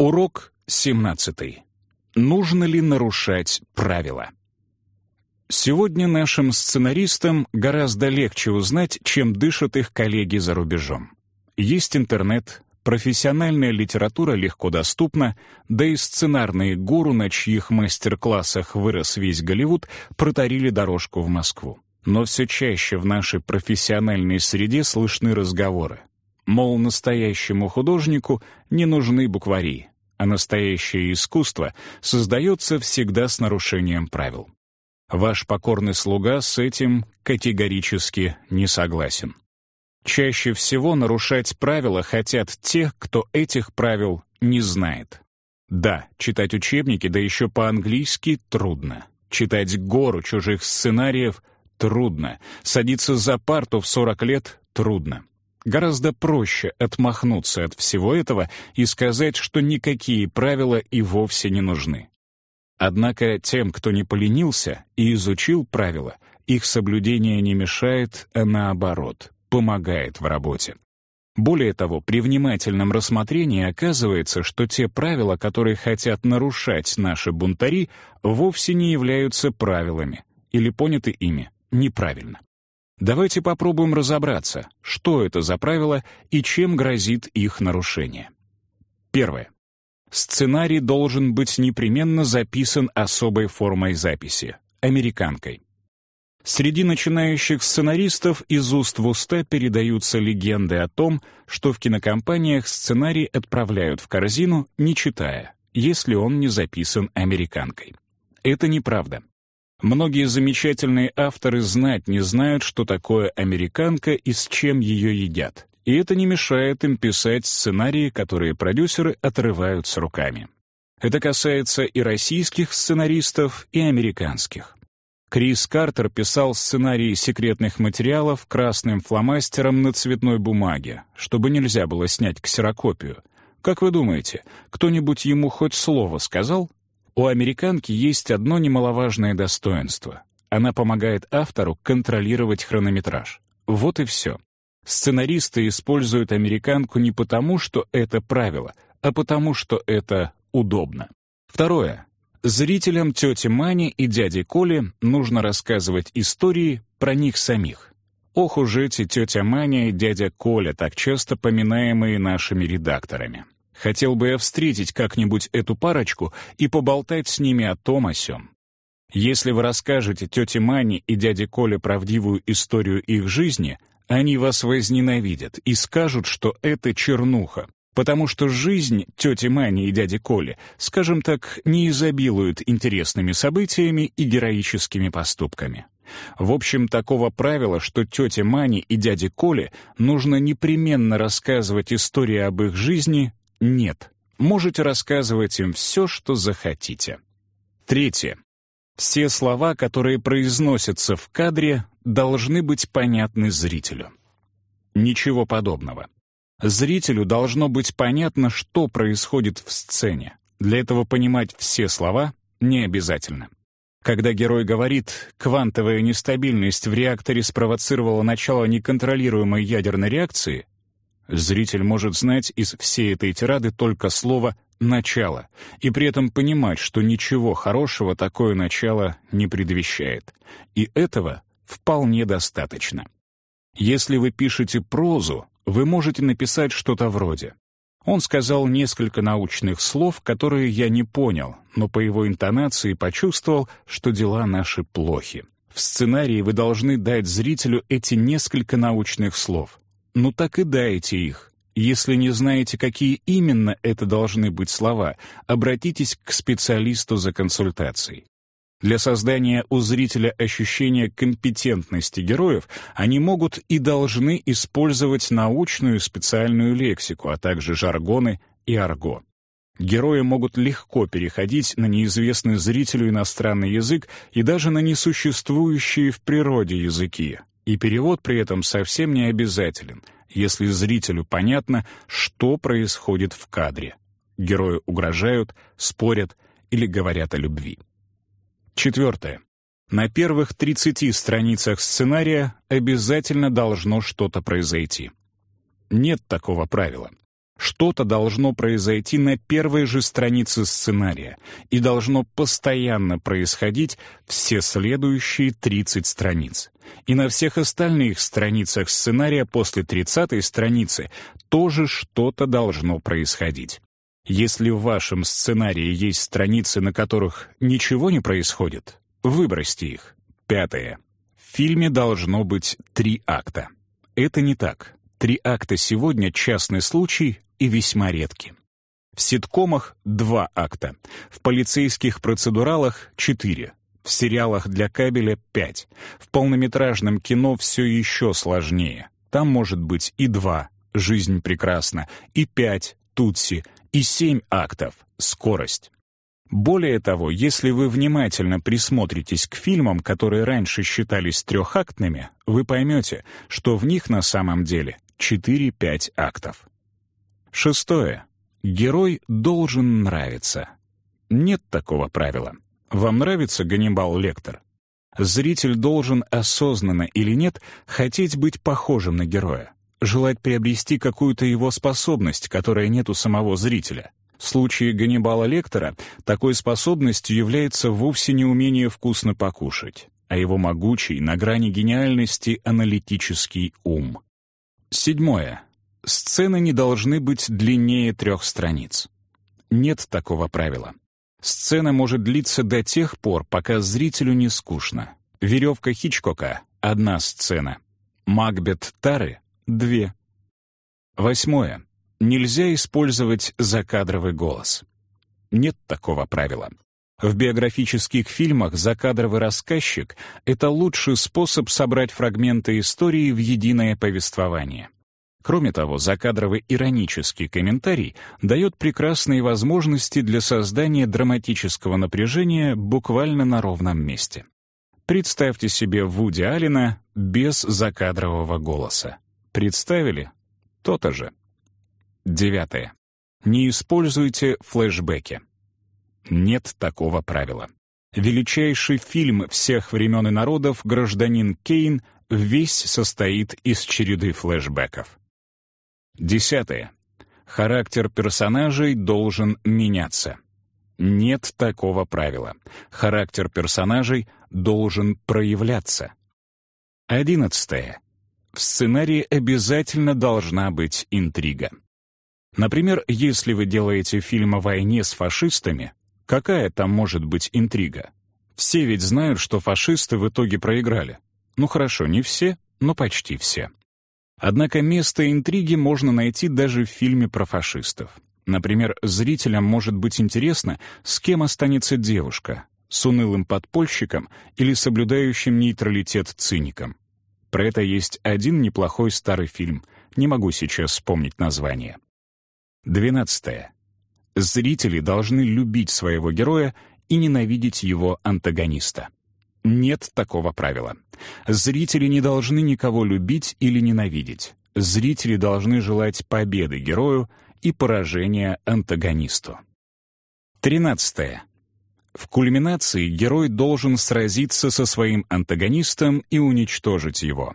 Урок 17. Нужно ли нарушать правила? Сегодня нашим сценаристам гораздо легче узнать, чем дышат их коллеги за рубежом. Есть интернет, профессиональная литература легко доступна, да и сценарные гуру, на чьих мастер-классах вырос весь Голливуд, протарили дорожку в Москву. Но все чаще в нашей профессиональной среде слышны разговоры. Мол, настоящему художнику не нужны буквари, а настоящее искусство создается всегда с нарушением правил. Ваш покорный слуга с этим категорически не согласен. Чаще всего нарушать правила хотят те, кто этих правил не знает. Да, читать учебники, да еще по-английски, трудно. Читать гору чужих сценариев — трудно. Садиться за парту в 40 лет — трудно. Гораздо проще отмахнуться от всего этого и сказать, что никакие правила и вовсе не нужны. Однако тем, кто не поленился и изучил правила, их соблюдение не мешает, а наоборот, помогает в работе. Более того, при внимательном рассмотрении оказывается, что те правила, которые хотят нарушать наши бунтари, вовсе не являются правилами или поняты ими неправильно. Давайте попробуем разобраться, что это за правила и чем грозит их нарушение. Первое. Сценарий должен быть непременно записан особой формой записи — американкой. Среди начинающих сценаристов из уст в уста передаются легенды о том, что в кинокомпаниях сценарий отправляют в корзину, не читая, если он не записан американкой. Это неправда. Многие замечательные авторы знать не знают, что такое американка и с чем ее едят. И это не мешает им писать сценарии, которые продюсеры отрывают с руками. Это касается и российских сценаристов, и американских. Крис Картер писал сценарии секретных материалов красным фломастером на цветной бумаге, чтобы нельзя было снять ксерокопию. Как вы думаете, кто-нибудь ему хоть слово сказал? У американки есть одно немаловажное достоинство. Она помогает автору контролировать хронометраж. Вот и все. Сценаристы используют американку не потому, что это правило, а потому, что это удобно. Второе. Зрителям тети Мани и дяди Коли нужно рассказывать истории про них самих. Ох уж эти тетя Маня и дядя Коля, так часто поминаемые нашими редакторами. Хотел бы я встретить как-нибудь эту парочку и поболтать с ними о том о сём. Если вы расскажете тете Мане и дяде Коле правдивую историю их жизни, они вас возненавидят и скажут, что это чернуха, потому что жизнь тети Мани и дяди Коли, скажем так, не изобилует интересными событиями и героическими поступками. В общем, такого правила, что тете Мани и дяде Коле нужно непременно рассказывать истории об их жизни, нет. Можете рассказывать им все, что захотите. Третье. Все слова, которые произносятся в кадре, должны быть понятны зрителю. Ничего подобного. Зрителю должно быть понятно, что происходит в сцене. Для этого понимать все слова не обязательно. Когда герой говорит «квантовая нестабильность в реакторе спровоцировала начало неконтролируемой ядерной реакции», Зритель может знать из всей этой тирады только слово «начало» и при этом понимать, что ничего хорошего такое начало не предвещает. И этого вполне достаточно. Если вы пишете прозу, вы можете написать что-то вроде он сказал несколько научных слов, которые я не понял, но по его интонации почувствовал, что дела наши плохи. В сценарии вы должны дать зрителю эти несколько научных слов ну так и дайте их. Если не знаете, какие именно это должны быть слова, обратитесь к специалисту за консультацией. Для создания у зрителя ощущения компетентности героев они могут и должны использовать научную специальную лексику, а также жаргоны и арго. Герои могут легко переходить на неизвестный зрителю иностранный язык и даже на несуществующие в природе языки, и перевод при этом совсем не обязателен, если зрителю понятно, что происходит в кадре. Герои угрожают, спорят или говорят о любви. Четвертое. На первых 30 страницах сценария обязательно должно что-то произойти. Нет такого правила. Что-то должно произойти на первой же странице сценария и должно постоянно происходить все следующие 30 страниц. И на всех остальных страницах сценария после 30-й страницы тоже что-то должно происходить. Если в вашем сценарии есть страницы, на которых ничего не происходит, выбросьте их. Пятое. В фильме должно быть три акта. Это не так. Три акта сегодня — частный случай, и весьма редки. В ситкомах — два акта, в полицейских процедуралах — четыре, в сериалах для кабеля — пять, в полнометражном кино все еще сложнее. Там может быть и два «Жизнь прекрасна», и пять «Тутси», и семь актов «Скорость». Более того, если вы внимательно присмотритесь к фильмам, которые раньше считались трехактными, вы поймете, что в них на самом деле 4-5 актов. Шестое. Герой должен нравиться. Нет такого правила. Вам нравится Ганнибал Лектор? Зритель должен осознанно или нет хотеть быть похожим на героя, желать приобрести какую-то его способность, которая нет у самого зрителя. В случае Ганнибала Лектора такой способностью является вовсе не умение вкусно покушать, а его могучий, на грани гениальности аналитический ум. Седьмое. Сцены не должны быть длиннее трех страниц. Нет такого правила. Сцена может длиться до тех пор, пока зрителю не скучно. «Веревка Хичкока» — одна сцена. «Макбет Тары» — две. Восьмое. Нельзя использовать закадровый голос. Нет такого правила. В биографических фильмах закадровый рассказчик — это лучший способ собрать фрагменты истории в единое повествование. Кроме того, закадровый иронический комментарий дает прекрасные возможности для создания драматического напряжения буквально на ровном месте. Представьте себе Вуди Аллена без закадрового голоса. Представили? То-то же. Девятое. Не используйте флешбеки. Нет такого правила. Величайший фильм всех времен и народов «Гражданин Кейн» весь состоит из череды флешбеков. Десятое. Характер персонажей должен меняться. Нет такого правила. Характер персонажей должен проявляться. Одиннадцатое. В сценарии обязательно должна быть интрига. Например, если вы делаете фильм о войне с фашистами, какая там может быть интрига? Все ведь знают, что фашисты в итоге проиграли. Ну хорошо, не все, но почти все. Однако место интриги можно найти даже в фильме про фашистов. Например, зрителям может быть интересно, с кем останется девушка — с унылым подпольщиком или соблюдающим нейтралитет циником. Про это есть один неплохой старый фильм, не могу сейчас вспомнить название. Двенадцатое. Зрители должны любить своего героя и ненавидеть его антагониста. Нет такого правила. Зрители не должны никого любить или ненавидеть. Зрители должны желать победы герою и поражения антагонисту. Тринадцатое. В кульминации герой должен сразиться со своим антагонистом и уничтожить его.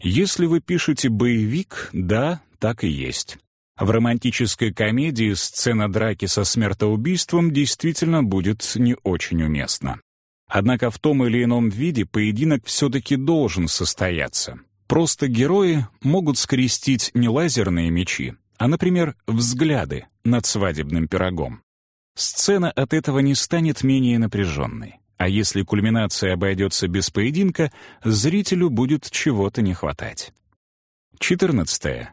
Если вы пишете боевик, да, так и есть. В романтической комедии сцена драки со смертоубийством действительно будет не очень уместна. Однако в том или ином виде поединок все-таки должен состояться. Просто герои могут скрестить не лазерные мечи, а, например, взгляды над свадебным пирогом. Сцена от этого не станет менее напряженной. А если кульминация обойдется без поединка, зрителю будет чего-то не хватать. 14.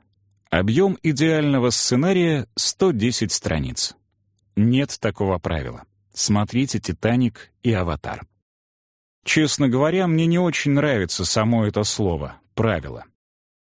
Объем идеального сценария — 110 страниц. Нет такого правила. Смотрите «Титаник» и «Аватар». Честно говоря, мне не очень нравится само это слово «правило».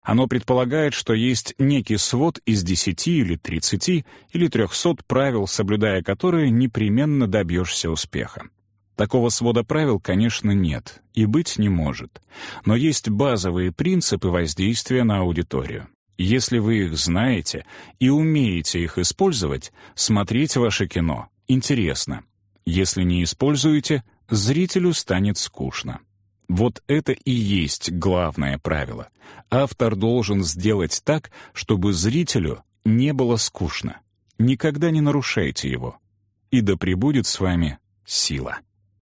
Оно предполагает, что есть некий свод из 10 или 30 или 300 правил, соблюдая которые непременно добьешься успеха. Такого свода правил, конечно, нет и быть не может. Но есть базовые принципы воздействия на аудиторию. Если вы их знаете и умеете их использовать, смотреть ваше кино интересно. Если не используете, зрителю станет скучно. Вот это и есть главное правило. Автор должен сделать так, чтобы зрителю не было скучно. Никогда не нарушайте его. И да пребудет с вами сила.